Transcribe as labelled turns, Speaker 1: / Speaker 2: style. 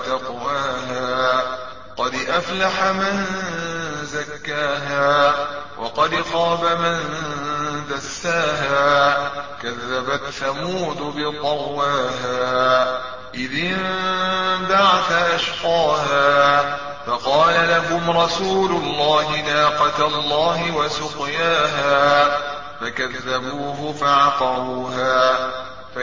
Speaker 1: وتقواها. قد أفلح من زكاها وقد خاب من دساها. كذبت ثمود بطواها إذ انبعث أشقاها. فقال لهم رسول الله ناقة الله وسقياها فكذبوه فعقروها.